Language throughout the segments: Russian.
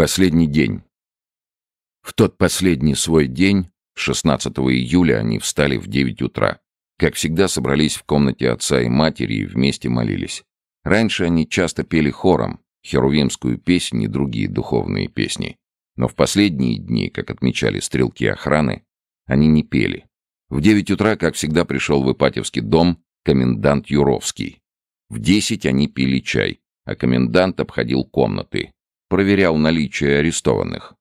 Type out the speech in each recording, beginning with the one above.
Последний день. В тот последний свой день, 16 июля, они встали в 9 утра. Как всегда, собрались в комнате отца и матери и вместе молились. Раньше они часто пели хором, херувимскую песнь и другие духовные песни. Но в последние дни, как отмечали стрелки охраны, они не пели. В 9 утра, как всегда, пришел в Ипатьевский дом комендант Юровский. В 10 они пили чай, а комендант обходил комнаты, проверял наличие арестованных.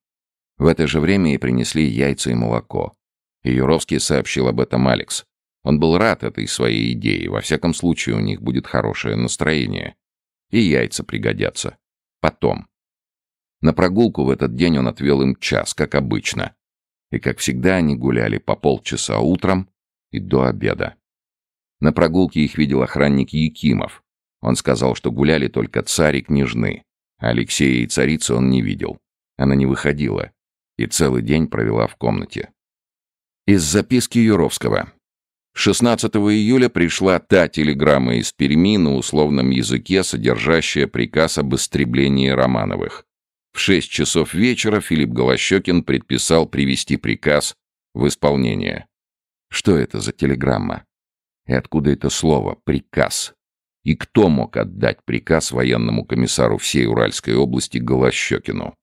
В это же время и принесли яйца и молоко. И Юровский сообщил об этом Алекс. Он был рад этой своей идее, во всяком случае у них будет хорошее настроение. И яйца пригодятся. Потом. На прогулку в этот день он отвел им час, как обычно. И, как всегда, они гуляли по полчаса утром и до обеда. На прогулке их видел охранник Якимов. Он сказал, что гуляли только царь и княжны. Алексея и царицы он не видел. Она не выходила. И целый день провела в комнате. Из записки Юровского. 16 июля пришла та телеграмма из Перми на условном языке, содержащая приказ об истреблении Романовых. В 6 часов вечера Филипп Голощекин предписал привести приказ в исполнение. Что это за телеграмма? И откуда это слово «приказ»? И кто мог отдать приказ военному комиссару всей Уральской области Голощекину?